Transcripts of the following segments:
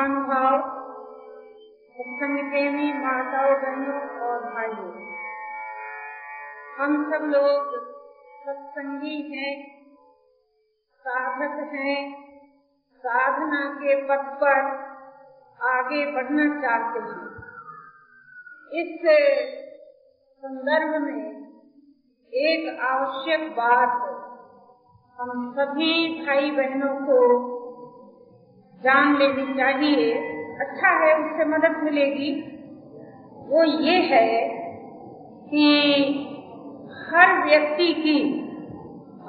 महानुभाव सत्संग प्रेमी माताओं, बहनों और भाइयों। हम सब लोग सत्संगी हैं, साधक हैं, साधना के पथ पर आगे बढ़ना चाहते हैं। इस संदर्भ में एक आवश्यक बात हम सभी भाई बहनों को जान लेनी चाहिए अच्छा है उससे मदद मिलेगी। वो ये है कि हर व्यक्ति की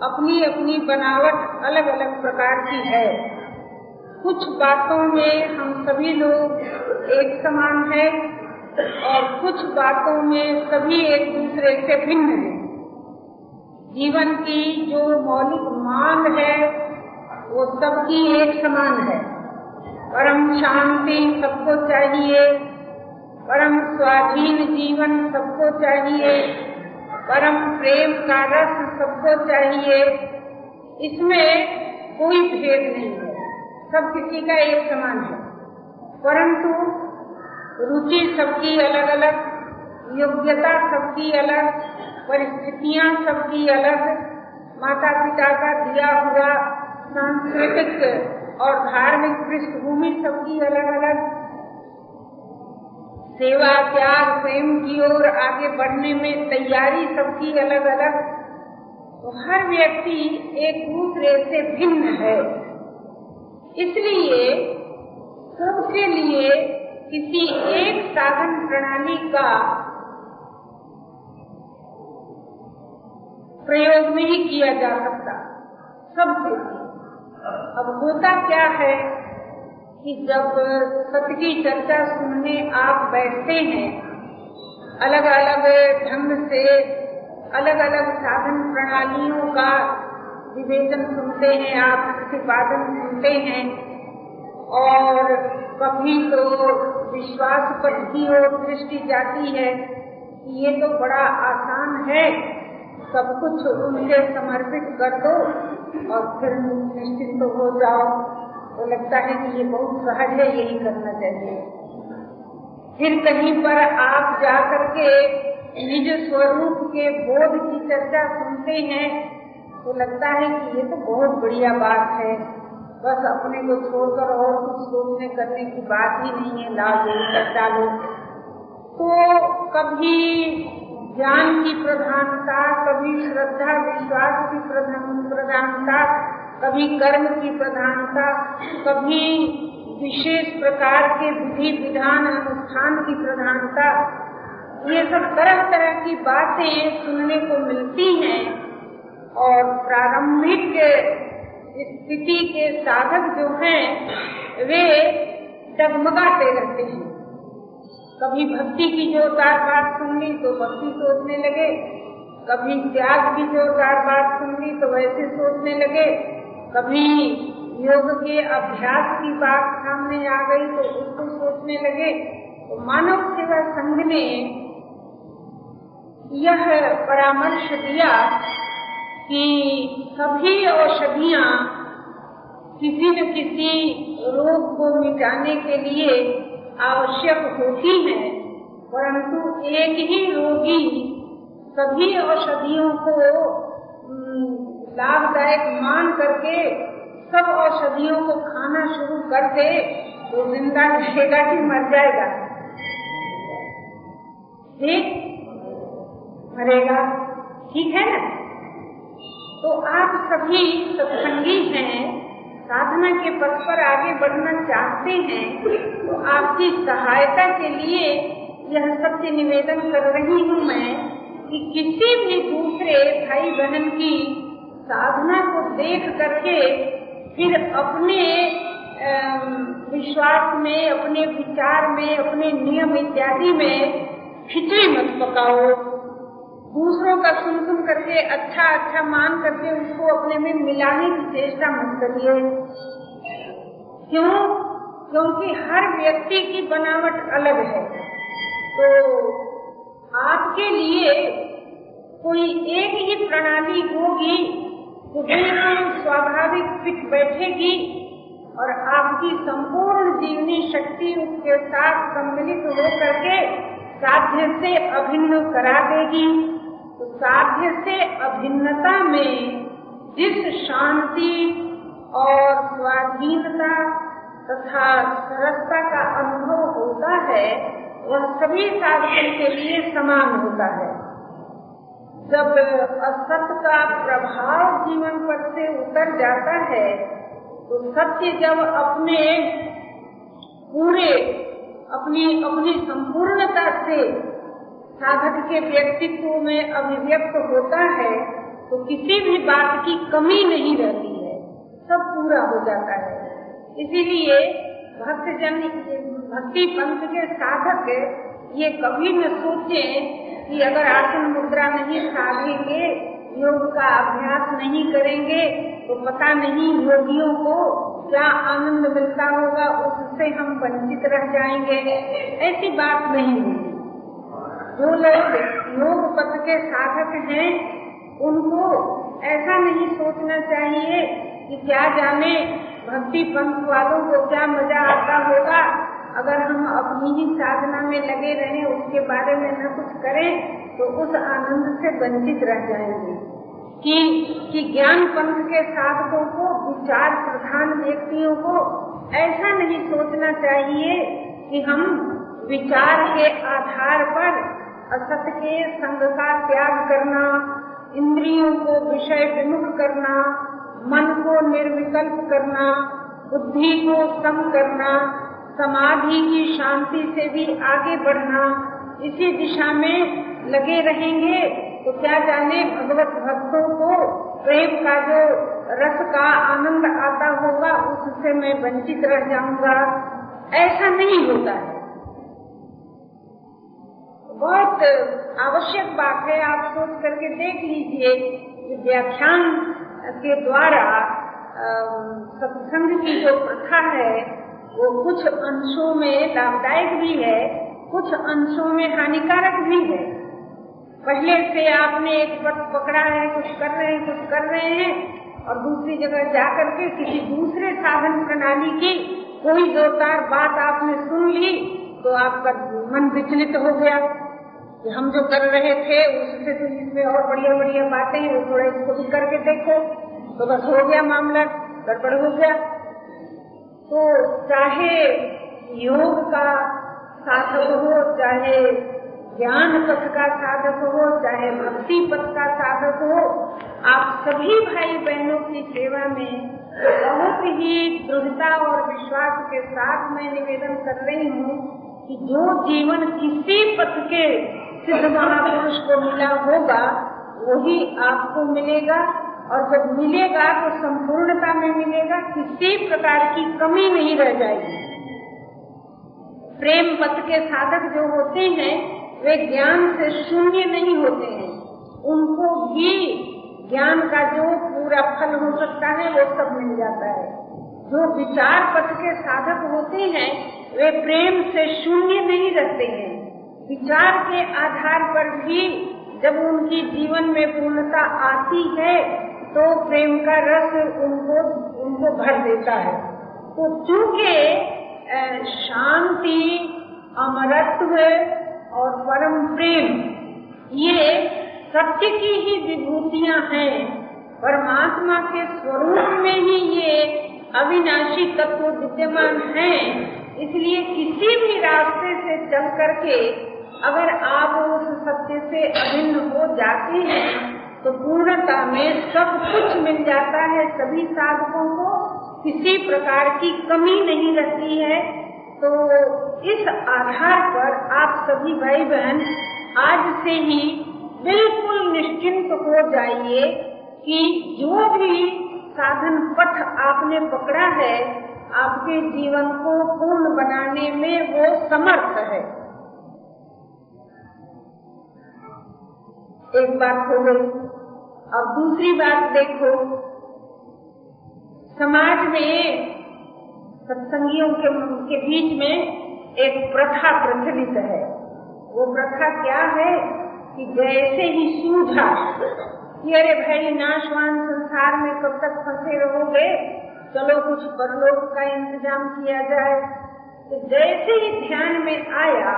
अपनी अपनी बनावट अलग अलग प्रकार की है। कुछ बातों में हम सभी लोग एक समान है और कुछ बातों में सभी एक दूसरे से भिन्न हैं। जीवन की जो मौलिक मांग है, वो सबकी एक समान है। परम शांति सबको चाहिए, परम स्वाधीन जीवन सबको चाहिए, परम प्रेम का रस सबको चाहिए। इसमें कोई भेद नहीं है, सब किसी का एक समान है। परंतु रुचि सबकी अलग अलग, योग्यता सबकी अलग, परिस्थितियाँ सबकी अलग माता पिता का दिया हुआ सांस्कृतिक और धार्मिक पृष्ठभूमि सबकी अलग अलग सेवा, त्याग, प्रेम की ओर आगे बढ़ने में तैयारी सबकी अलग अलग तो हर व्यक्ति एक दूसरे से भिन्न है। इसलिए सबके लिए किसी एक साधन प्रणाली का प्रयोग नहीं किया जा सकता। सबके लिए। अब होता क्या है कि जब सत्य की चर्चा सुनने आप बैठते हैं अलग अलग ढंग से अलग अलग साधन प्रणालियों का विवेचन सुनते हैं, आप प्रतिपादन सुनते हैं, और कभी तो विश्वास पर की ओर दृष्टि जाती है कि ये तो बड़ा आसान है, सब कुछ उनसे समर्पित कर दो। और फिर निश्चिंत तो हो जाओ। तो लगता है कि ये बहुत सहज है, यही करना चाहिए। फिर कहीं पर आप जा करके निज स्वरूप के बोध की चर्चा सुनते हैं तो लगता है कि ये तो बहुत बढ़िया बात है। बस अपने को छोड़कर और कुछ सोचने करने की बात ही नहीं है यही चर्चा लो तो कभी ज्ञान की प्रधानता, कभी श्रद्धा, विश्वास की प्रधानता, कभी कर्म की प्रधानता, कभी विशेष प्रकार के विधि, विधान, अनुष्ठान की प्रधानता। ये सब तरह तरह की बातें सुनने को मिलती हैं और प्रारंभिक स्थिति के साधक जो हैं, वे डगमगाते रहते हैं। कभी भक्ति की जोरदार बात सुन ली तो भक्ति सोचने लगे। कभी त्याग की जोरदार बात सुन ली तो वैसे सोचने लगे। कभी योग के अभ्यास की बात सामने आ गई तो उसको सोचने लगे। तो मानव सेवा संघ ने यह परामर्श दिया कि सभी औषधियाँ किसी न किसी रोग को मिटाने के लिए आवश्यक होती है, परंतु एक ही रोगी सभी औषधियों को लाभदायक मान करके सब औषधियों को खाना शुरू कर दे तो ज़िंदा रहेगा कि मर जाएगा। ठीक मरेगा, ठीक है ना? तो आप सभी सत्संगी हैं, साधना के पथ पर आगे बढ़ना चाहते हैं आपकी सहायता के लिए यह सत्य निवेदन कर रही हूँ मैं कि किसी भी दूसरे भाई बहन की साधना को देख करके फिर अपने विश्वास में, अपने विचार में, अपने नियम इत्यादि में खिचड़ी मत पकाओ। दूसरों का सुन सुन करके अच्छा अच्छा मान करके उसको अपने में मिलाने की चेष्टा मत करिए। क्यों? क्योंकि हर व्यक्ति की बनावट अलग है। तो आपके लिए कोई एक ही प्रणाली होगी जो बिल्कुल स्वाभाविक फिट बैठेगी और आपकी संपूर्ण जीवनी शक्ति उसके साथ सम्मिलित होकर के साध्य से अभिन्न करा देगी। तो साध्य से अभिन्नता में जिस शांति और स्वाधीनता तथा सरसता का अनुभव होता है, वह सभी साधकों के लिए समान होता है। जब असत का प्रभाव जीवन पर से उतर जाता है तो सत्य जब अपने पूरे, अपनी अपनी संपूर्णता से साधक के व्यक्तित्व में अभिव्यक्त होता है तो किसी भी बात की कमी नहीं रहती है, सब पूरा हो जाता है। इसीलिए भक्तजन भक्ति पंथ के साधक ये कभी न सोचे कि अगर आसन मुद्रा नहीं साधेंगे योग का अभ्यास नहीं करेंगे तो पता नहीं योगियों को क्या आनंद मिलता होगा, उससे हम वंचित रह जाएँगे। ऐसी बात नहीं है। जो लोग योग पथ के साधक हैं, उनको ऐसा नहीं सोचना चाहिए कि क्या जाने भक्ति पंथ वालों को क्या मज़ा आता होगा? अगर हम अपनी ही साधना में लगे रहें, उसके बारे में न कुछ करें तो उस आनंद से वंचित रह जाएँगे। कि कि ज्ञान पंथ के साधकों को, विचार प्रधान व्यक्तियों को ऐसा नहीं सोचना चाहिए कि हम विचार के आधार पर असत के संग का त्याग करना, इंद्रियों को विषय विमुख करना मन को निर्विकल्प करना, बुद्धि को कम करना, समाधि की शांति से भी आगे बढ़ना, इसी दिशा में लगे रहेंगे तो क्या जाने भगवत भक्तों को प्रेम का जो रस का आनंद आता होगा, उससे मैं वंचित रह जाऊँगा। ऐसा नहीं होता है। बहुत आवश्यक बात है, आप सोच करके देख लीजिए व्याख्यान के द्वारा सत्संग की जो प्रथा है, वो कुछ अंशों में लाभदायक भी है, कुछ अंशों में हानिकारक भी है। पहले से आपने एक पट पकड़ा है, कुछ कर रहे हैं, कुछ कर रहे हैं, और दूसरी जगह जाकर के किसी दूसरे साधन प्रणाली की कोई दो चार बात आपने सुन ली तो आपका मन विचलित हो गया। कि हम जो कर रहे थे उससे तो इसमें और बढ़िया बढ़िया बातें हैं, थोड़ा इसको भी करके देखो। तो बस हो गया मामला, गड़बड़ हो गया। तो चाहे योग का साधक हो, चाहे ज्ञान पथ का साधक हो, चाहे भक्ति पथ का साधक हो, आप सभी भाई बहनों की सेवा में बहुत ही दृढ़ता और विश्वास के साथ मैं निवेदन कर रही हूँ कि जो जीवन किसी पथ के सिद्ध महापुरुष को मिला होगा, वही आपको मिलेगा, और जब मिलेगा तो संपूर्णता में मिलेगा, किसी प्रकार की कमी नहीं रह जाएगी। प्रेम पथ के साधक जो होते हैं, वे ज्ञान से शून्य नहीं होते हैं। उनको भी ज्ञान का जो पूरा फल हो सकता है, वो सब मिल जाता है। जो विचार पथ के साधक होते हैं, वे प्रेम से शून्य नहीं रहते हैं। विचार के आधार पर भी जब उनकी जीवन में पूर्णता आती है तो प्रेम का रस उनको उनको भर देता है। तो चूँकि शांति, अमरत्व और परम प्रेम, ये सत्य की ही विभूतियाँ हैं, परमात्मा के स्वरूप में ही ये अविनाशी तत्व विद्यमान हैं, इसलिए किसी भी चल करके अगर आप उस सत्य से अभिन्न हो जाते हैं तो पूर्णता में सब कुछ मिल जाता है। सभी साधकों को किसी प्रकार की कमी नहीं रहती है। तो इस आधार पर आप सभी भाई बहन आज से ही बिल्कुल निश्चिंत हो जाइए कि जो भी साधन पथ आपने पकड़ा है आपके जीवन को पूर्ण बनाने में वो समर्थ है। एक बात हो गई अब दूसरी बात देखो। समाज में सत्संगियों के, के बीच में एक प्रथा प्रचलित है। वो प्रथा क्या है कि जैसे ही सूझा कि अरे भाई नाशवान संसार में कब तक फंसे रहोगे चलो कुछ परलोक का इंतज़ाम किया जाए। तो जैसे ही ध्यान में आया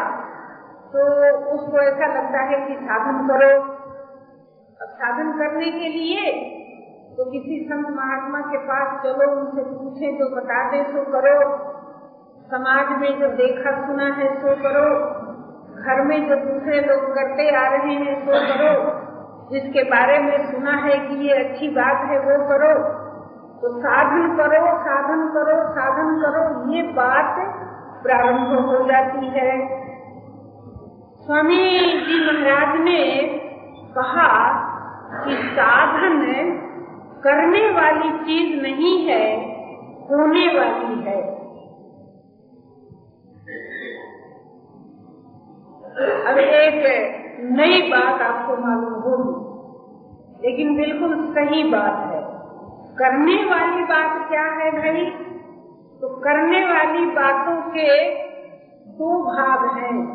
तो उसको ऐसा लगता है कि साधन करो। अब साधन करने के लिए तो किसी संत महात्मा के पास चलो, उनसे पूछे तो बता दे सो करो। समाज में जो देखा सुना है सो करो। घर में जो दूसरे लोग करते आ रहे हैं सो करो। जिसके बारे में सुना है कि ये अच्छी बात है, वो करो। तो साधन करो साधन करो साधन करो, ये बात प्रारंभ हो जाती है। स्वामी जी महाराज ने कहा कि साधन करने वाली चीज़ नहीं है, होने वाली है। अब एक नई बात आपको मालूम होगी, लेकिन बिल्कुल सही बात करने वाली बात क्या है भाई? तो करने वाली बातों के दो भाग हैं।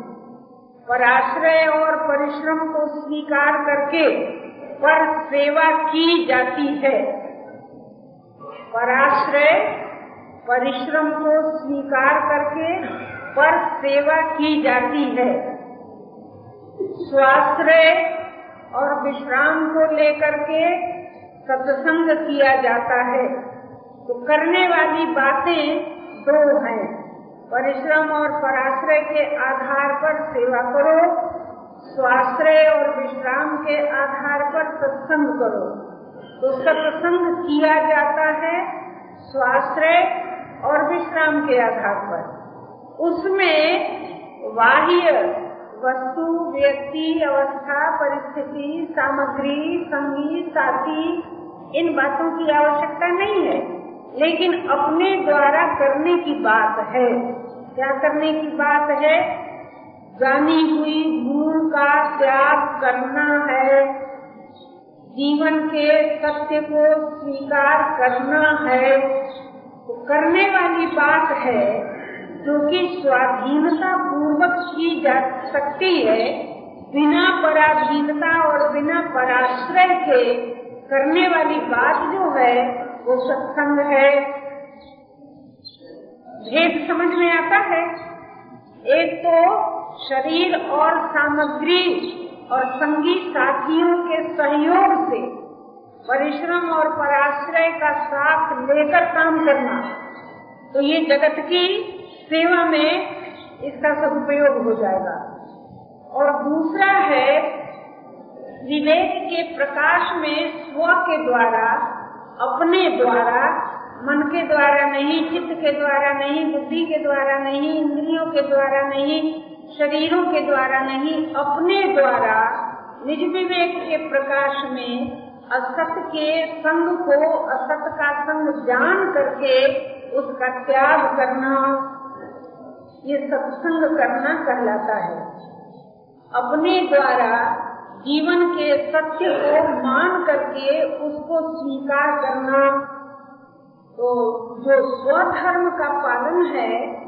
पराश्रय और परिश्रम को स्वीकार करके पर सेवा की जाती है। पराश्रय, परिश्रम को स्वीकार करके पर सेवा की जाती है। स्वाश्रय और विश्राम को लेकर के सत्संग किया जाता है। तो करने वाली बातें दो हैं। परिश्रम और पराश्रय के आधार पर सेवा करो, स्वाश्रय और विश्राम के आधार पर सत्संग करो। तो सत्संग किया जाता है स्वाश्रय और विश्राम के आधार पर। उसमें बाह्य वस्तु, व्यक्ति, अवस्था, परिस्थिति, सामग्री, संगीत, साथी इन बातों की आवश्यकता नहीं है। लेकिन अपने द्वारा करने की बात है। क्या करने की बात है? जानी हुई भूल का त्याग करना है। जीवन के सत्य को स्वीकार करना है। तो करने वाली बात है, जो कि स्वाधीनता पूर्वक की जा सकती है, बिना पराधीनता और बिना पराश्रय के करने वाली बात जो है, वो सत्संग है। भेद समझ में आता है। एक तो शरीर और सामग्री और संगी साथियों के सहयोग से परिश्रम और पराश्रय का साथ लेकर काम करना। तो ये जगत की सेवा में इसका सदुपयोग हो जाएगा। और दूसरा है विवेक के प्रकाश में स्व के द्वारा, अपने द्वारा, मन के द्वारा नहीं, चित्त के द्वारा नहीं, बुद्धि के द्वारा नहीं, इंद्रियों के द्वारा नहीं, शरीरों के द्वारा नहीं, अपने द्वारा निज विवेक के प्रकाश में असत के संग को, असत का संग जान करके उसका त्याग करना, ये सत्संग करना कहलाता है। अपने द्वारा जीवन के सत्य को मान करके उसको स्वीकार करना। तो जो स्वधर्म का पालन है,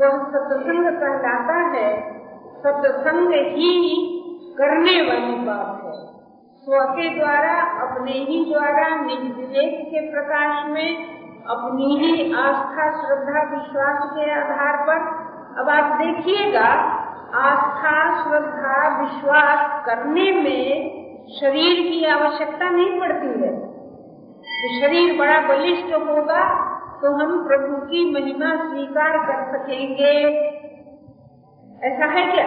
वह सत्संग कहलाता है, सत्संग ही करने वाली बात है। स्व के द्वारा, अपने ही द्वारा, निज विवेक के प्रकाश में, अपनी ही आस्था, श्रद्धा, विश्वास के आधार पर। अब आप देखिएगा आस्था, श्रद्धा, विश्वास करने में शरीर की आवश्यकता नहीं पड़ती है। तो शरीर बड़ा बलिष्ठ होगा तो हम प्रभु की महिमा स्वीकार कर सकेंगे। ऐसा है क्या?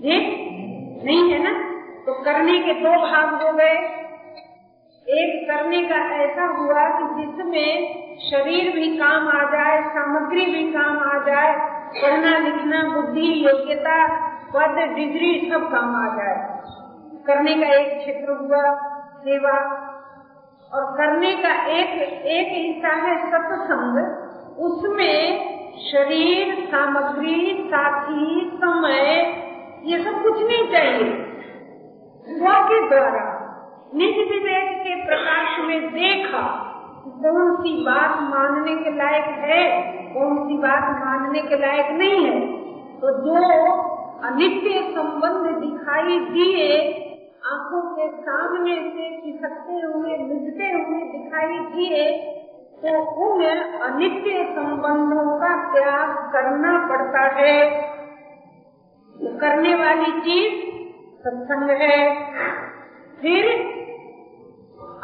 जी? नहीं है ना? तो करने के दो भाग हो गए। एक, करने का ऐसा हुआ कि जिसमें शरीर भी काम आ जाए, सामग्री भी काम आ जाए पढ़ना लिखना, बुद्धि, योग्यता, पद, डिग्री, सब काम आ जाए। करने का एक क्षेत्र हुआ, सेवा। और करने का एक एक हिस्सा है सत्संग। उसमें शरीर, सामग्री, साथी, समय, ये सब कुछ नहीं चाहिए। के द्वारा। निज विवेक के प्रकाश में देखा। कौन सी बात मानने के लायक है कौन सी बात मानने के लायक नहीं है। तो जो अनित्य संबंध दिखाई दिए, आँखों के सामने से खिसकते हुए मिलते हुए दिखाई दिए तो उन अनित्य संबंधों का त्याग करना पड़ता है। तो करने वाली चीज़ सत्संग है। फिर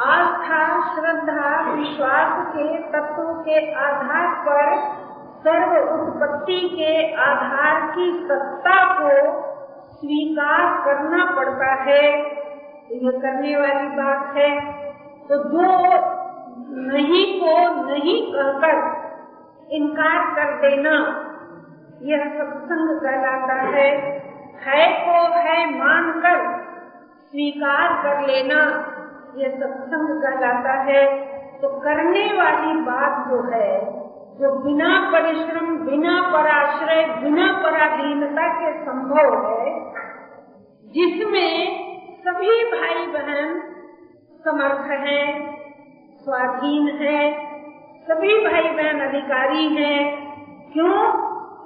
आस्था श्रद्धा, विश्वास के तत्व के आधार पर सर्व उत्पत्ति के आधार की सत्ता को स्वीकार करना पड़ता है। ये करने वाली बात है। तो जो नहीं को नहीं कहकर इनकार कर देना, यह सत्संग कहलाता है। है को है मानकर स्वीकार कर लेना। यह सत्संग कहलाता है तो करने वाली बात जो है जो बिना परिश्रम, बिना पराश्रय, बिना पराधीनता के संभव है, जिसमें सभी भाई बहन समर्थ हैं, स्वाधीन है, सभी भाई बहन अधिकारी हैं। क्यों?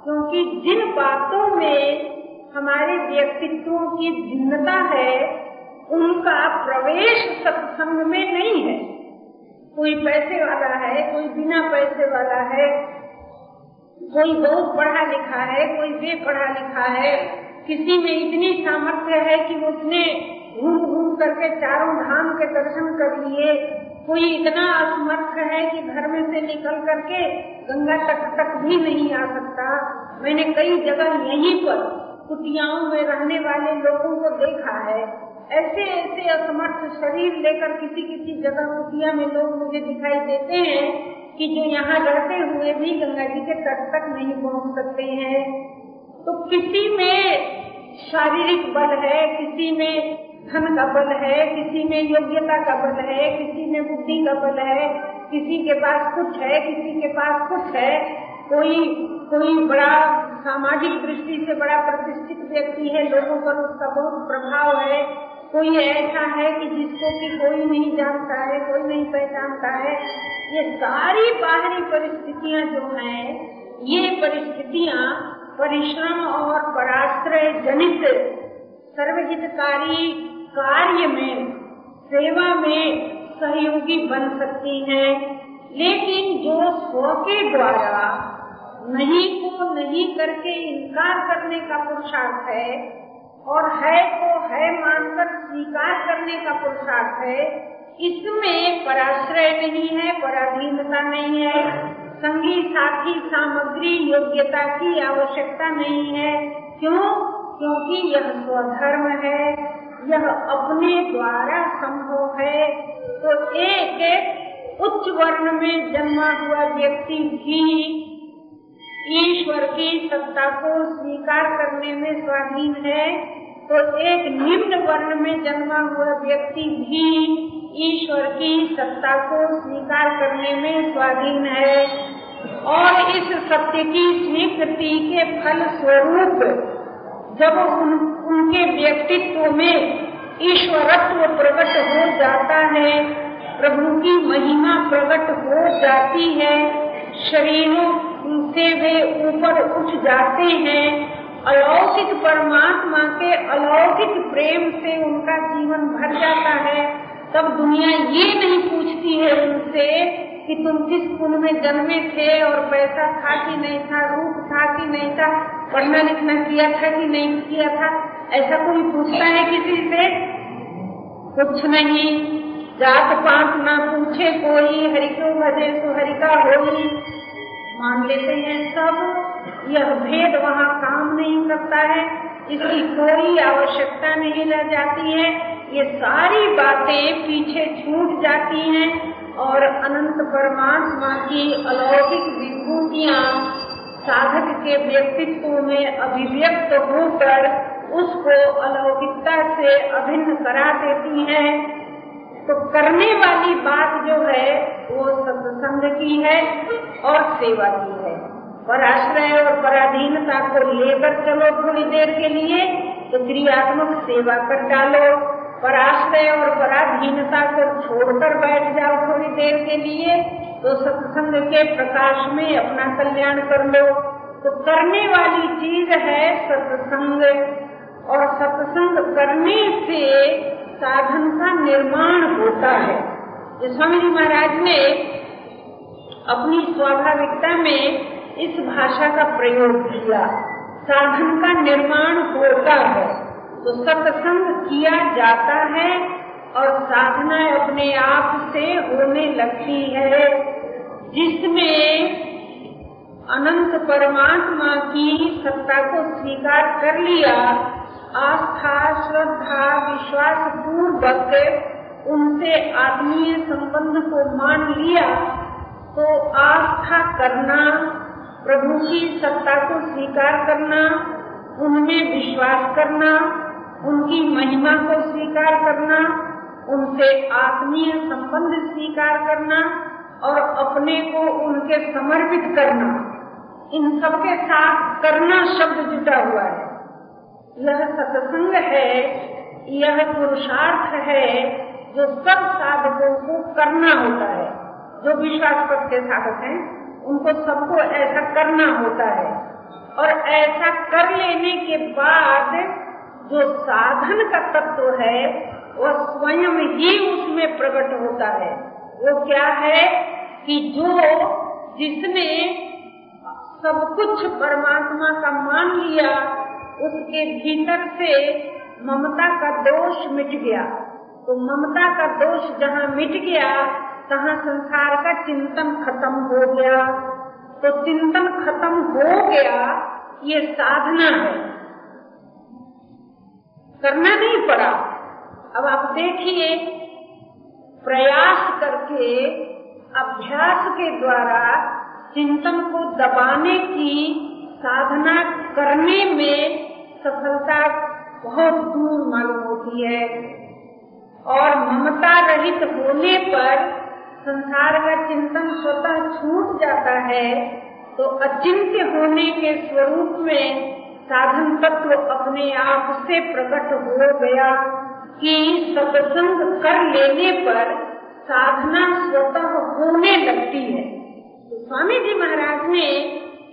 क्योंकि जिन बातों में हमारे व्यक्तित्व की भिन्नता है उनका प्रवेश सत्संग में नहीं है। कोई पैसे वाला है, कोई बिना पैसे वाला है, कोई बहुत पढ़ा लिखा है, कोई बेपढ़ा लिखा है, किसी में इतनी सामर्थ्य है कि उसने घूम घूम करके चारों धाम के दर्शन कर लिए। कोई इतना असमर्थ है कि घर में से निकल करके गंगा तट तक भी नहीं आ सकता। मैंने कई जगह यहीं पर कुटियाओं में रहने वाले लोगों को देखा है। ऐसे ऐसे असमर्थ शरीर लेकर किसी किसी जगह कुटिया में लोग मुझे दिखाई देते हैं कि जो यहाँ रहते हुए भी गंगा जी के तट तक नहीं पहुँच सकते हैं। तो किसी में शारीरिक बल है, किसी में धन का बल है, किसी में योग्यता का बल है, किसी में बुद्धि का बल है, किसी के पास कुछ है, किसी के पास कुछ है, कोई कोई बड़ा सामाजिक दृष्टि से बड़ा प्रतिष्ठित व्यक्ति है, लोगों पर उसका बहुत प्रभाव है। कोई ऐसा है कि जिसको कि कोई नहीं जानता है, कोई नहीं पहचानता है? ये सारी बाहरी परिस्थितियाँ जो हैं, ये परिस्थितियाँ परिश्रम और पराश्रय जनित सर्वहितकारी कार्य में, सेवा में सहयोगी बन सकती हैं। लेकिन जो स्व के द्वारा नहीं को नहीं करके इनकार करने का पुरुषार्थ है और है को है मानकर स्वीकार करने का पुरुषार्थ है, इसमें पराश्रय नहीं है, पराधीनता नहीं है संगी साथी सामग्री योग्यता की आवश्यकता नहीं है। क्यों? क्योंकि यह स्वधर्म है, यह अपने द्वारा संभव है। तो एक उच्च वर्ण में जन्मा हुआ व्यक्ति भी ईश्वर की सत्ता को स्वीकार करने में स्वाधीन है तो एक निम्न वर्ण में जन्मा हुआ व्यक्ति भी ईश्वर की सत्ता को स्वीकार करने में स्वाधीन है। और इस सत्य की स्वीकृति के फल स्वरूप जब उन, उनके व्यक्तित्व में ईश्वरत्व प्रकट हो जाता है प्रभु की महिमा प्रकट हो जाती है शरीरों से वे ऊपर उठ जाते हैं। अलौकिक परमात्मा के अलौकिक प्रेम से उनका जीवन भर जाता है। तब दुनिया ये नहीं पूछती है उनसे कि तुम किस कुल में जन्मे थे और पैसा था कि नहीं था, रूप था कि नहीं था, पढ़ना लिखना किया था कि नहीं किया था। ऐसा कोई पूछता है किसी से? कुछ नहीं। जात पात ना पूछे कोई, हरि को भजे तो हरि मान लेते हैं सब। यह भेद वहाँ काम नहीं करता है। इसकी कोई आवश्यकता नहीं रह जाती है। ये सारी बातें पीछे छूट जाती हैं और अनंत परमात्मा की अलौकिक विभूतियाँ साधक के व्यक्तित्व में अभिव्यक्त होकर उसको अलौकिकता से अभिन्न करा देती है। तो करने वाली बात जो है, वो सत्संग की है और सेवा की है। और पराश्रय और पराधीनता को लेकर चलो थोड़ी देर के लिए तो क्रियात्मक सेवा कर डालो। पर आश्रय और पराधीनता को छोड़कर बैठ जाओ थोड़ी देर के लिए तो सत्संग के प्रकाश में अपना कल्याण कर लो। तो करने वाली चीज़ है सत्संग। और सत्संग करने से साधन का निर्माण होता है। स्वामी जी महाराज ने अपनी स्वाभाविकता में इस भाषा का प्रयोग किया। साधन का निर्माण होता है। तो सत्संग किया जाता है और साधना अपने आप से होने लगती है, जिसमें अनंत परमात्मा की सत्ता को स्वीकार कर लिया आस्था, श्रद्धा, विश्वास पूर्वक उनसे आत्मीय संबंध को मान लिया तो आस्था करना, प्रभु की सत्ता को स्वीकार करना, उनमें विश्वास करना, उनकी महिमा को स्वीकार करना, उनसे आत्मीय संबंध स्वीकार करना और अपने को उनके समर्पित करना। इन सबके साथ करना शब्द जुटा हुआ है। यह सत्संग है, यह पुरुषार्थ है, जो सब साधकों को करना होता है। जो विश्वास पद के साधक हैं, उनको सबको ऐसा करना होता है। और ऐसा कर लेने के बाद जो साधन का तत्व है, वह स्वयं ही उसमें प्रकट होता है। वो क्या है कि जो जिसने सब कुछ परमात्मा का मान लिया उसके भीतर से ममता का दोष मिट गया। तो ममता का दोष जहाँ मिट गया, तहाँ संसार का चिंतन खत्म हो गया। तो चिंतन खत्म हो गया, ये साधना है। करना नहीं पड़ा। अब आप देखिए, प्रयास करके, अभ्यास के द्वारा चिंतन को दबाने की साधना करने में सफलता बहुत दूर मालूम होती है। और ममता रहित होने पर संसार का चिंतन स्वतः छूट जाता है। तो अचिंत्य होने के स्वरूप में साधन तत्व अपने आप से प्रकट हो गया कि सत्संग कर लेने पर साधना स्वतः होने लगती है। तो स्वामी जी महाराज ने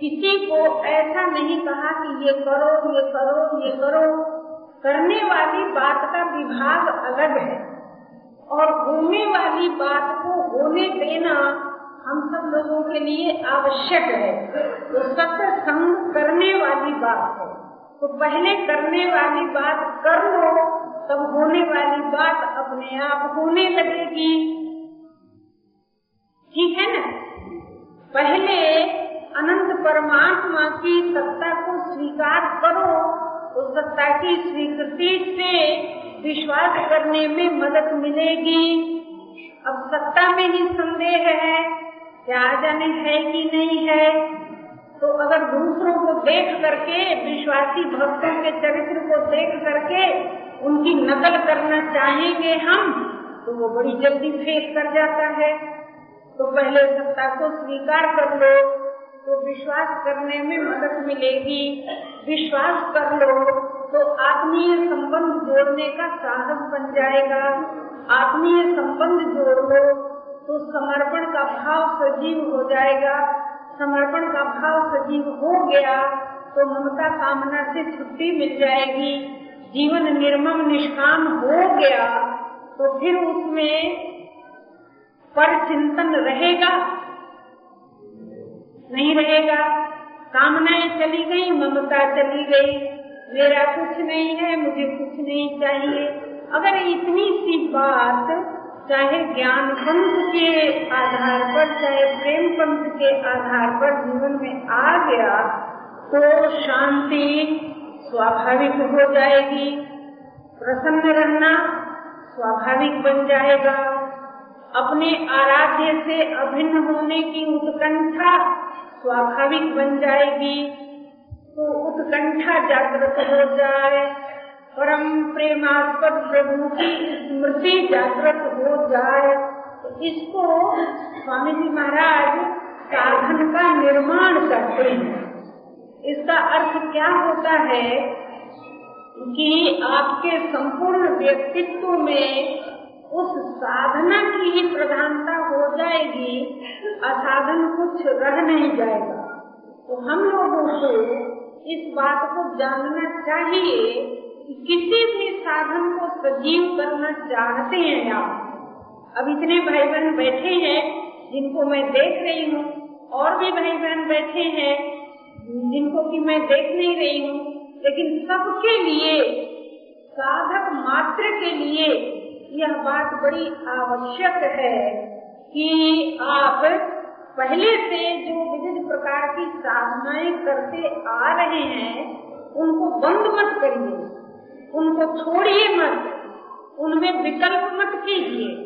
किसी को ऐसा नहीं कहा कि ये करो ये करो ये करो। करने वाली बात का विभाग अलग है। और होने वाली बात को होने देना हम सब लोगों के लिए आवश्यक है। तो सत्संग करने वाली बात है। तो पहले करने वाली बात कर लो, तब होने वाली बात अपने आप होने लगेगी। ठीक है ना? पहले अनंत परमात्मा की सत्ता को स्वीकार करो तो सत्ता की स्वीकृति से विश्वास करने में मदद मिलेगी। अब सत्ता में ही संदेह है, क्या जाने है कि नहीं है। तो अगर दूसरों को देख करके, विश्वासी भक्तों के चरित्र को देख करके उनकी नकल करना चाहेंगे हम तो वो बड़ी जल्दी फेल कर जाता है। तो पहले सत्ता को स्वीकार कर लो तो विश्वास करने में मदद मिलेगी। विश्वास कर लो तो आत्मीय संबंध जोड़ने का साधन बन जाएगा। आत्मीय संबंध जोड़ लो तो समर्पण का भाव सजीव हो जाएगा। समर्पण का भाव सजीव हो गया तो ममता कामना से छुट्टी मिल जाएगी। जीवन निर्मम निष्काम हो गया तो फिर उसमें पर चिंतन रहेगा। नहीं रहेगा। कामनाएँ चली गई, ममता चली गई। मेरा कुछ नहीं है, मुझे कुछ नहीं चाहिए। अगर इतनी सी बात चाहे ज्ञान पंथ के आधार पर, चाहे प्रेम पंथ के आधार पर जीवन में आ गया तो शांति स्वाभाविक हो जाएगी। प्रसन्न रहना स्वाभाविक बन जाएगा। अपने आराध्य से अभिन्न होने की उत्कंठा स्वाभाविक बन जाएगी। तो उत्कंठा जागृत हो जाए, परम प्रेमास्पद प्रभु की स्मृति जागृत हो जाए। तो इसको स्वामी जी महाराज साधन का निर्माण करते हैं। इसका अर्थ क्या होता है कि आपके संपूर्ण व्यक्तित्व में उस साधना की ही प्रधानता हो जाएगी, असाधन कुछ रह नहीं जाएगा। तो हम लोगों को इस बात को जानना चाहिए कि किसी भी साधन को सजीव करना चाहते हैं आप अब इतने भाई बहन बैठे हैं, जिनको मैं देख रही हूँ, और भी भाई बहन बैठे हैं, जिनको कि मैं देख नहीं रही हूँ, लेकिन सबके लिए, साधक मात्र के लिए यह बात बड़ी आवश्यक है कि आप पहले से जो विविध प्रकार की साधनाएँ करते आ रहे हैं, उनको बंद मत करिए। उनको छोड़िए मत। उनमें विकल्प मत कीजिए।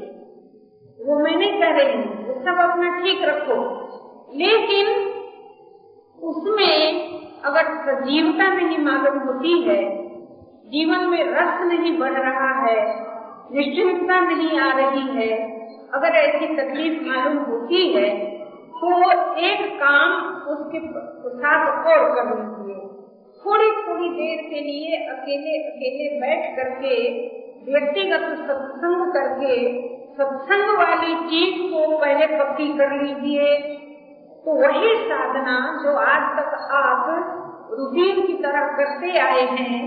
वो मैं नहीं कह रही हूँ, वो सब अपना ठीक रखो। लेकिन उसमें अगर सजीवता नहीं मालूम होती है, जीवन में रस नहीं बढ़ रहा है निश्चिंतता नहीं आ रही है। अगर ऐसी तकलीफ़ मालूम होती है तो एक काम उसके साथ और कर लीजिए। थोड़ी थोड़ी देर के लिए अकेले अकेले बैठ करके, व्यक्तिगत सत्संग करके, सत्संग वाली चीज़ को पहले पक्की कर लीजिए। तो वही साधना जो आज तक आप रूटीन की तरह करते आए हैं,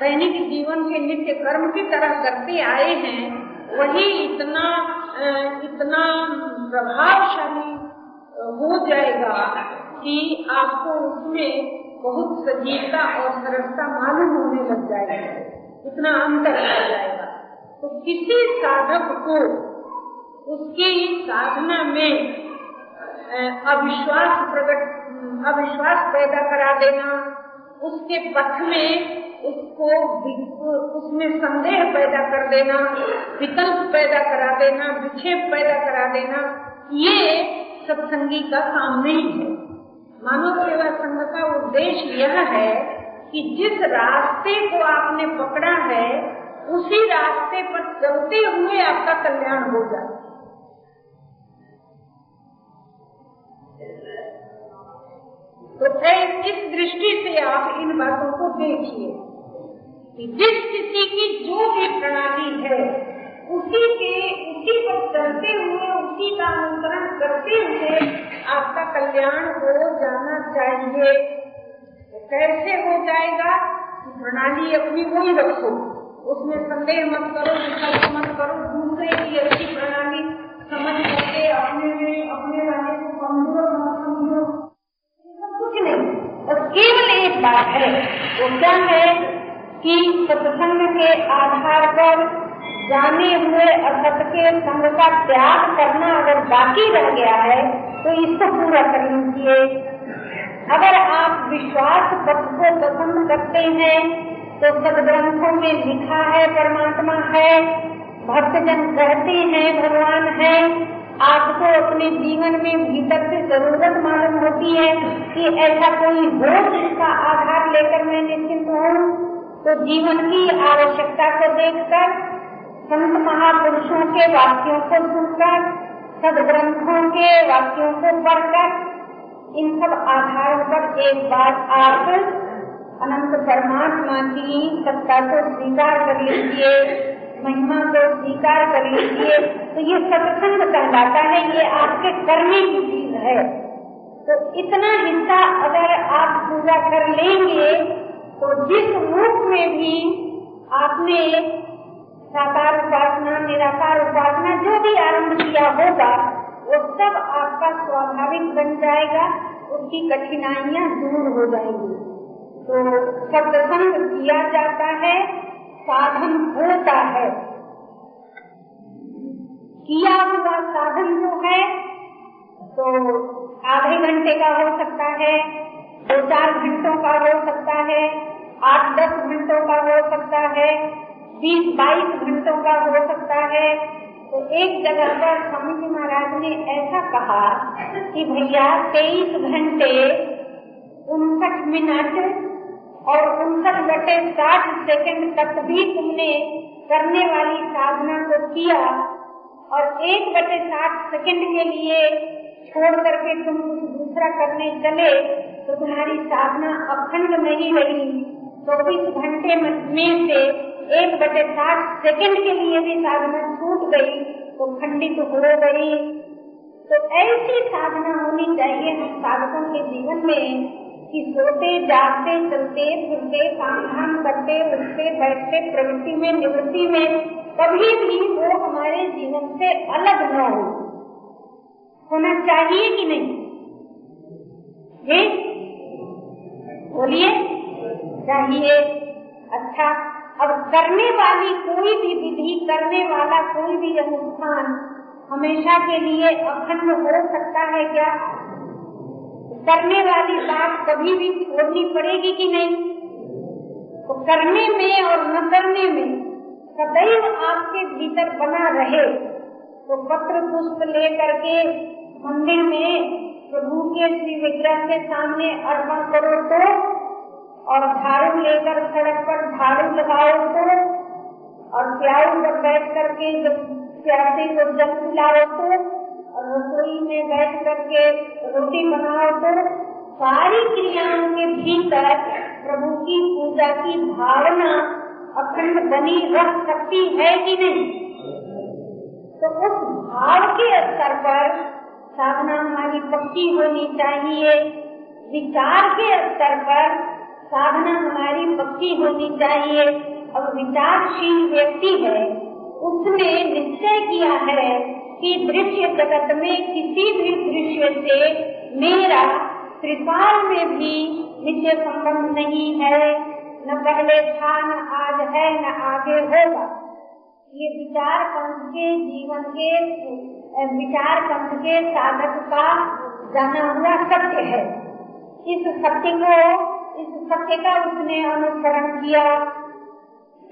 दैनिक जीवन के नित्य कर्म की तरह करते आए हैं, वही इतना इतना प्रभावशाली हो जाएगा कि आपको उसमें बहुत सजीवता और सरलता मालूम होने लग जाएगी, इतना अंतर आ जाएगा। तो किसी साधक को उसकी साधना में अविश्वास प्रकट अविश्वास पैदा करा देना। उसके पथ में उसको उसमें संदेह पैदा कर देना, विकल्प पैदा करा देना, विक्षेप पैदा करा देना। ये सत्संगी का काम नहीं है। मानव सेवा संघ का उद्देश्य यह है कि जिस रास्ते को आपने पकड़ा है, उसी रास्ते पर चलते हुए आपका कल्याण हो जाए। तो इस दृष्टि से आप इन बातों को देखिए कि जिस किसी की जो भी प्रणाली है, उसी के, उसी पर चलते हुए, उसी का अनुसरण करते हुए आपका कल्याण हो जाना चाहिए। तो कैसे हो जाएगा प्रणाली अपनी वही रखो। उसमें संदेह मत करो, विकल्प मत करो दूसरे की अच्छी प्रणाली समझ करके अपने में अपने वाले को कमज़ोर मत कुछ नहीं। और केवल एक बात है। वो क्या है कि सत्संग के आधार पर जाने हुए असत के संग का त्याग करना अगर बाकी रह गया है तो इसको पूरा कर लीजिए अगर आप विश्वास पथ को पसंद करते हैं तो सदग्रंथों में लिखा है, परमात्मा है, भक्तजन कहते हैं, भगवान है आपको अपने जीवन में भीतर से ज़रूरत मालूम होती है कि ऐसा कोई हो जिसका आधार लेकर मैं निश्चिंत हूँ? तो जीवन की आवश्यकता को देखकर, संत महापुरुषों के वाक्यों को सुनकर सदग्रंथों के वाक्यों को पढ़कर, इन सब आधारों पर एक बार आप अनंत परमात्मा की सत्ता को स्वीकार कर लीजिए। महिमा को स्वीकार कर लीजिए तो ये सत्संग कहलाता है, ये आपके करने की चीज़ है। तो इतना हिस्सा अगर आप पूरा कर लेंगे तो जिस रूप में भी आपने साकार उपासना, निराकार उपासना, जो भी आरंभ किया होगा, वो सब आपका स्वाभाविक बन जाएगा, उसकी कठिनाइयाँ दूर हो जाएँगी। तो सत्संग किया जाता है साधन होता है। किया हुआ साधन जो है तो आधे घंटे का हो सकता है, दो चार घंटों का हो सकता है, आठ दस घंटों का हो सकता है, बीस बाईस घंटों का हो सकता है। तो एक जगह पर स्वामी जी महाराज ने ऐसा कहा कि भैया, तेईस घंटे उनसठ मिनट और उनसठ बटे साठ सेकंड तक भी तुमने करने वाली साधना को किया और एक बटे साठ सेकंड के लिए छोड़ करके तुम दूसरा करने चले तो तुम्हारी साधना अखंड नहीं रही। चौबीस घंटे में से एक बटे साठ सेकंड के लिए भी साधना छूट गई तो खंडित हो गई। तो ऐसी साधना होनी चाहिए हम साधकों के जीवन में सोते जागते, चलते, फिरते काम धाम करते उठते बैठते, प्रवृत्ति में, निवृत्ति में, कभी भी वो हमारे जीवन से अलग न हो। होना चाहिए कि नहीं? बोलिए। चाहिए। अच्छा अब करने वाली कोई भी विधि, करने वाला कोई भी अनुष्ठान हमेशा के लिए अखंड हो सकता है क्या? करने वाली बात कभी भी छोड़नी पड़ेगी कि नहीं? तो करने में और न करने में सदैव आपके भीतर बना रहे तो पत्र पुष्प लेकर के मंदिर में प्रभु के श्री विग्रह के सामने अर्पण करो तो और झाड़ू लेकर सड़क पर झाड़ू लगाओ तो और प्याऊ पर बैठ करके जब प्यासे को जल पिलाओ तो रसोई में बैठ करके रोटी बनाओ तो सारी क्रियाओं के भीतर प्रभु की पूजा की भावना अखंड बनी रख सकती है कि नहीं? तो उस भाव के स्तर पर साधना हमारी पक्की होनी चाहिए। विचार के स्तर पर साधना हमारी पक्की होनी चाहिए। और विचारशील व्यक्ति है, उसने निश्चय किया है कि दृश्य जगत में किसी भी दृश्य से मेरा त्रिकाल में भी नित्य संबंध नहीं है। न पहले था न आज है, न आगे होगा। ये विचार पंथ के जीवन के विचार पंथ के साधक का जाना हुआ सत्य है। इस सत्य को, इस सत्य का उसने अनुसरण किया।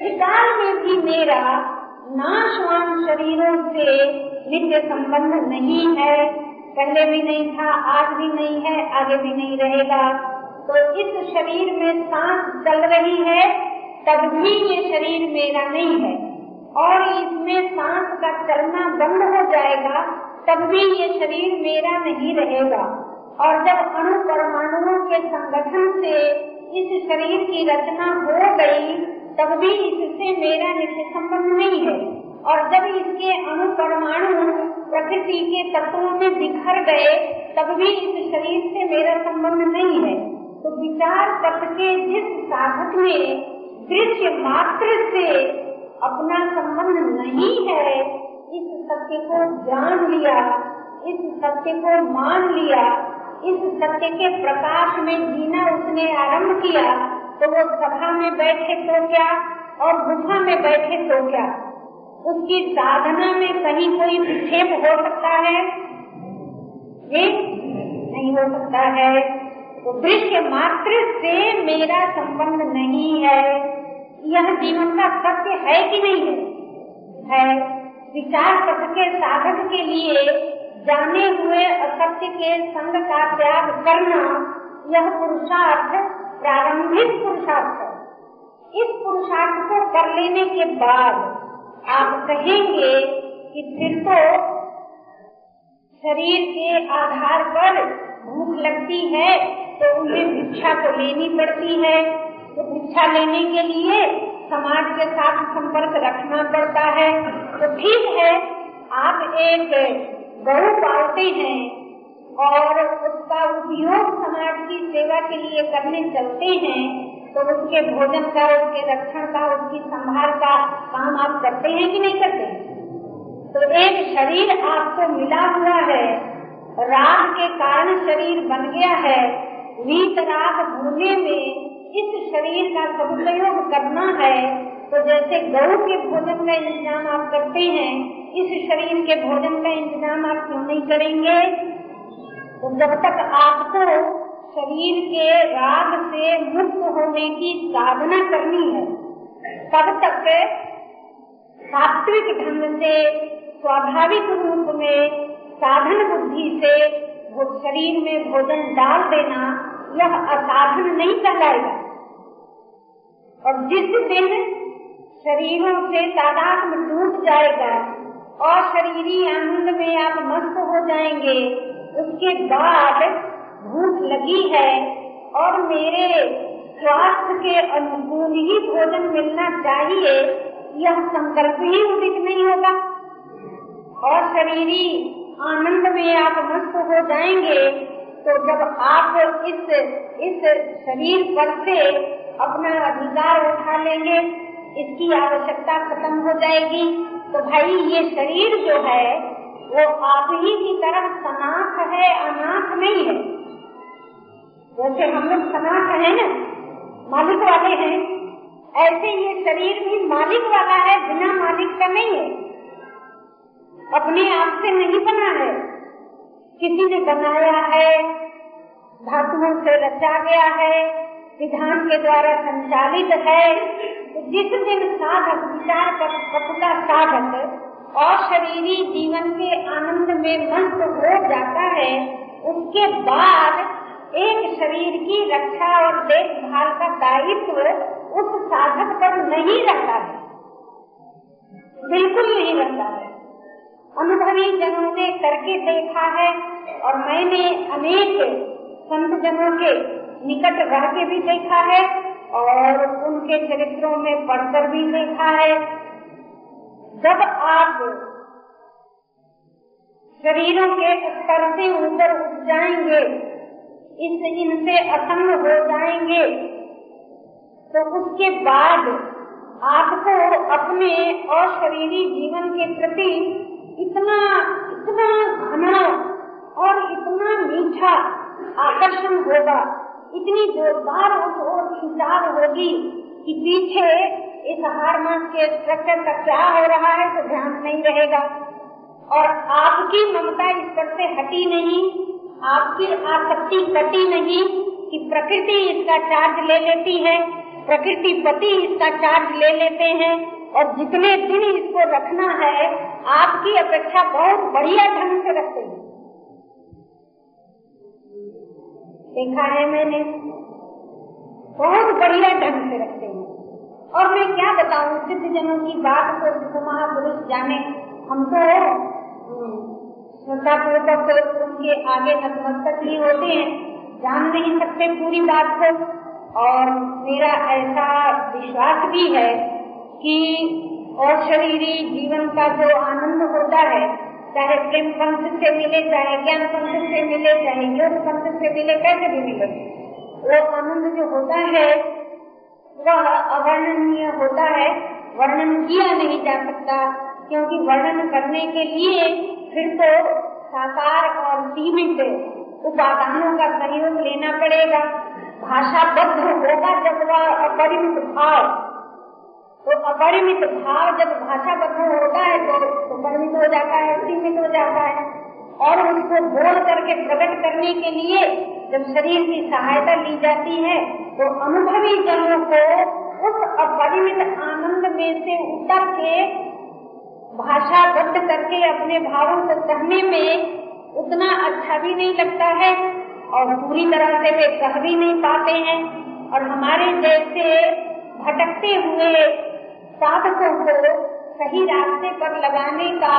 विचार में भी मेरा नाशवान शरीरों से नित्य संबंध नहीं है, पहले भी नहीं था, आज भी नहीं है, आगे भी नहीं रहेगा। तो इस शरीर में सांस चल रही है, तब भी ये शरीर मेरा नहीं है। और इसमें सांस का चलना बंद हो जाएगा, तब भी ये शरीर मेरा नहीं रहेगा। और जब अणु परमाणुओं के संगठन से इस शरीर की रचना हो गई, तब भी इससे मेरा नित्य संबंध नहीं है। और जब इसके अणु परमाणु प्रकृति के तत्वों में बिखर गए, तब भी इस शरीर से मेरा संबंध नहीं है। तो विचार पथ के जिस साधक ने दृश्य मात्र से अपना संबंध नहीं है, इस सत्य को जान लिया, इस सत्य को मान लिया, इस सत्य के प्रकाश में जीना उसने आरंभ किया तो वो सभा में बैठे तो क्या और गुफा में बैठे तो क्या? उसकी साधना में कहीं कोई विक्षेप हो सकता है। जी नहीं हो सकता है। तो दृश्य मात्र से मेरा संबंध नहीं है। यह जीवन का सत्य है कि नहीं है? है। विचार पथ के साधक के लिए जाने हुए असत्य के संग का त्याग करना यह पुरुषार्थ, प्रारंभिक पुरुषार्थ है। इस पुरुषार्थ को कर लेने के बाद आप कहेंगे कि फिर तो शरीर के आधार पर भूख लगती है तो उन्हें भिक्षा तो लेनी पड़ती है। तो भिक्षा लेने के लिए समाज के साथ संपर्क रखना पड़ता है। तो ठीक है, आप एक गौ पालते हैं और उसका उपयोग समाज की सेवा के लिए करने चलते हैं। तो उसके भोजन का उसके रक्षण का उसकी संभाल का काम आप करते हैं कि नहीं करते तो एक शरीर आपको मिला हुआ है, राग के कारण शरीर बन गया है वीत राग भूलने में इस शरीर का सदुपयोग करना है तो जैसे गौ के भोजन का इंतज़ाम आप करते हैं, इस शरीर के भोजन का इंतज़ाम आप क्यों नहीं करेंगे? तो जब तक आपको शरीर के राग से मुक्त होने की साधना करनी है। तब तक सात्विक ढंग से, स्वाभाविक रूप में साधन बुद्धि से वो शरीर में भोजन डाल देना यह असाधन नहीं कहलाएगा। और जिस दिन शरीरों से तादात्म टूट जाएगा और शरीरी आनंद में आप मस्त हो जाएँगे, उसके बाद भूख लगी है और मेरे स्वास्थ्य के अनुकूल ही भोजन मिलना चाहिए, यह संकल्प ही उदित नहीं होगा। और शरीरी आनंद में आप मस्त हो जाएँगे तो जब आप इस इस शरीर पर से अपना अधिकार उठा लेंगे, इसकी आवश्यकता खत्म हो जाएगी। तो भाई, ये शरीर जो है, वो आप ही की तरफ़ सनाथ है, अनाथ नहीं है। जैसे हम लोग सनाथ है ना? मालिक वाले हैं। ऐसे ये शरीर भी मालिक वाला है, बिना मालिक का नहीं है। अपने आप से नहीं बना है। किसी ने बनाया है, धातुओं से रचा गया है, विधान के द्वारा संचालित है। तो जिस दिन साधक विचार कर का साधक और शरीरी जीवन के आनंद में मस्त हो जाता है, उसके बाद एक शरीर की रक्षा और देखभाल का दायित्व उस साधक पर नहीं रहता है। बिल्कुल नहीं रहता है। अनुभवी जनों ने करके देखा है और मैंने अनेक संत जनों के निकट रह के भी देखा है और उनके चरित्रों में पढ़कर भी देखा है। जब आप शरीरों के स्तर से ऊपर उठ जाएँगे इस इनसे असंग हो जाएँगे तो उसके बाद आपको अपने और अशरीरी जीवन के प्रति इतना इतना घना और इतना मीठा आकर्षण होगा, इतनी जोरदार और खिंचाव होगी कि पीछे इस हारमोन के स्ट्रक्चर का क्या हो रहा है तो ध्यान नहीं रहेगा। और आपकी ममता इस पर से हटी नहीं आपकी आसक्ति कटी नहीं कि प्रकृति इसका चार्ज ले लेती है प्रकृति पति इसका चार्ज ले लेते हैं और जितने दिन इसको रखना है आपकी अपेक्षा बहुत बढ़िया ढंग से रखते हैं। देखा है मैंने? बहुत बढ़िया ढंग से रखते हैं। और मैं क्या बताऊँ सिद्ध जनों की बात को महापुरुष जाने हम तो हम्म, श्रद्धा पूर्वक उनके आगे नतमस्तक ही होते हैं, जान नहीं सकते पूरी बात को। और मेरा ऐसा विश्वास भी है कि और शरीरी जीवन का जो आनंद होता है, चाहे प्रेम पंथ से मिले, चाहे ज्ञान पंथ से मिले, चाहे योग पंथ से मिले, कैसे भी मिले, वो आनंद जो होता है, वह अवर्णनीय होता है। वर्णन किया नहीं जा सकता। क्योंकि वर्णन करने के लिए फिर तो साकार और सीमित उपादानों का सहयोग लेना पड़ेगा। भाषा बद्ध होगा जब वह अपरिमित भाव। तो अपरिमित भाव जब भाषा बद्ध होता है तो परिमित हो जाता है, सीमित हो जाता है। और उनको बोल करके प्रकट करने के लिए जब शरीर की सहायता ली जाती है तो अनुभवी जनों को उस अपरिमित आनंद में से उतर के भाषा बद्ध करके अपने भावों को कहने में उतना अच्छा भी नहीं लगता है और पूरी तरह से वे कह भी नहीं पाते हैं। और हमारे जैसे भटकते हुए साधकों को सही रास्ते पर लगाने का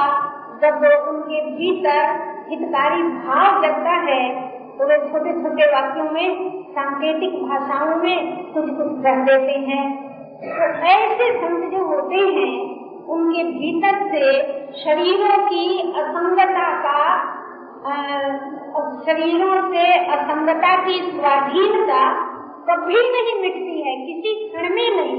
जब उनके भीतर हितकारी भाव जगता है तो वे छोटे छोटे वाक्यों में, सांकेतिक भाषाओं में कुछ कुछ कर देते हैं। तो ऐसे संत जो होते हैं उनके भीतर से शरीरों की असंगता का शरीरों से असंगता की स्वाधीनता कभी नहीं मिटती है, किसी क्षण में नहीं।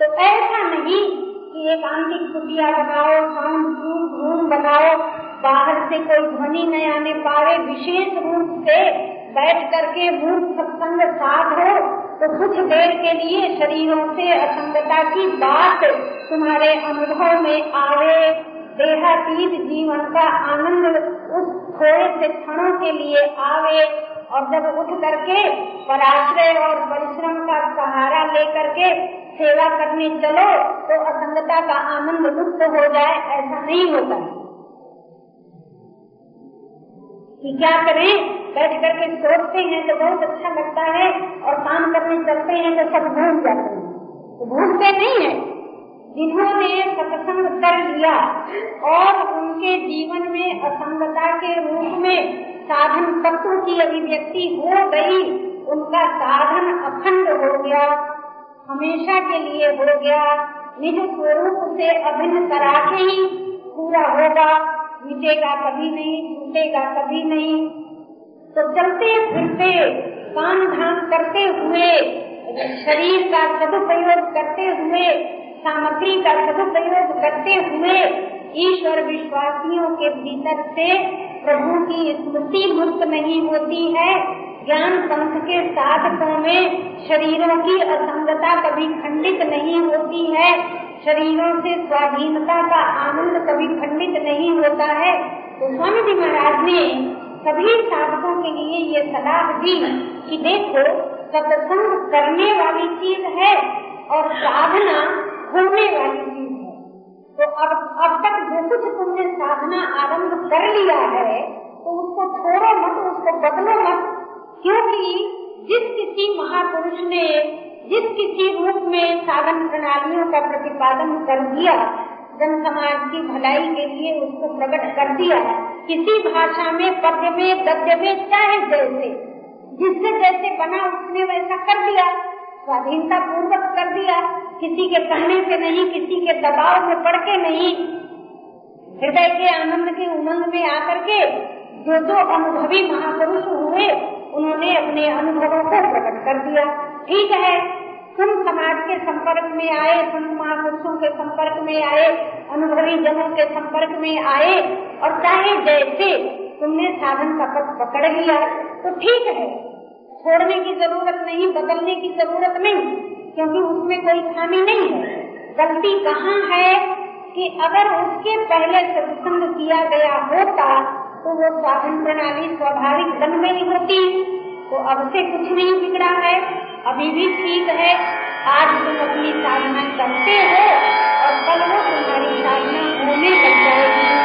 तो ऐसा नहीं कि एक आंतिक कुटिया बनाओ साउंड प्रूफ रूम बनाओ बाहर से कोई ध्वनि न आने पावे, विशेष रूप से बैठ करके मूर्ख सत्संग साध हो। तो कुछ देर के लिए शरीरों से असंगता की बात तुम्हारे अनुभव में आवे। देहातीत जीवन का आनंद उस थोड़े से क्षणों के लिए आवे और जब उठ करके पराश्रय और परिश्रम का सहारा लेकर के सेवा करने चलो तो असंगता का आनंद लुप्त हो जाए, ऐसा नहीं होता। कि क्या करें? बैठ करके सोचते हैं तो बहुत अच्छा लगता है और काम करने चलते हैं तो सब भूल जाते हैं। तो भूलते नहीं है। जिन्होंने सत्संग कर लिया और उनके जीवन में असंगता के रूप में साधन तत्व की अभिव्यक्ति हो गई, उनका साधन अखंड हो गया, हमेशा के लिए हो गया, निज स्वरूप से अभिन्न करा के ही पूरा होगा। मिटेगा कभी नहीं, टूटेगा कभी नहीं। तो चलते फिरते काम धाम करते हुए, शरीर का सदुपयोग करते हुए, सामग्री का सदुपयोग करते हुए, ईश्वर विश्वासियों के भीतर से प्रभु की स्मृति मुक्त नहीं होती है। ज्ञान पंथ के साधकों में शरीरों की असंगता कभी खंडित नहीं होती है। शरीरों से स्वाधीनता का आनंद कभी खंडित नहीं होता है। तो स्वामी जी महाराज ने सभी साधकों के लिए ये सलाह दी कि देखो, सत्संग करने वाली चीज़ है और साधना होने वाली चीज़ है। तो अब अब तक जो कुछ तुमने साधना आरंभ कर लिया है तो उसको छोड़ो मत, उसको बदलो मत। क्योंकि जिस किसी महापुरुष ने, जिस किसी रूप में साधन प्रणालियों का प्रतिपादन कर दिया, जन समाज की भलाई के लिए उसको प्रकट कर दिया, किसी भाषा में, पद्य में, गद्य में, चाहे जैसे, जिससे जैसे बना उसने वैसा कर दिया स्वाधीनता पूर्वक कर दिया, किसी के कहने से नहीं, किसी के दबाव में पड़ के नहीं, हृदय के आनंद के उमंग में आकर के जो जो अनुभवी महापुरुष हुए उन्होंने अपने अनुभवों को प्रकट कर दिया। ठीक है तुम समाज के संपर्क में आए संत महापुरुषों के संपर्क में आए, अनुभवी जनों के संपर्क में आए, और चाहे जैसे तुमने साधन का पथ पकड़ लिया तो ठीक है। छोड़ने की ज़रूरत नहीं, बदलने की ज़रूरत नहीं, क्योंकि उसमें कोई खामी नहीं है। गलती कहाँ है कि अगर उसके पहले सत्संग किया गया होता तो वो साधन प्रणाली स्वाभाविक ढंग में ही होती तो अब से कुछ नहीं बिगड़ा है, अभी भी ठीक है। आज तुम अपनी साधना करते हो और कल वो तुम्हारी साधना होने लगी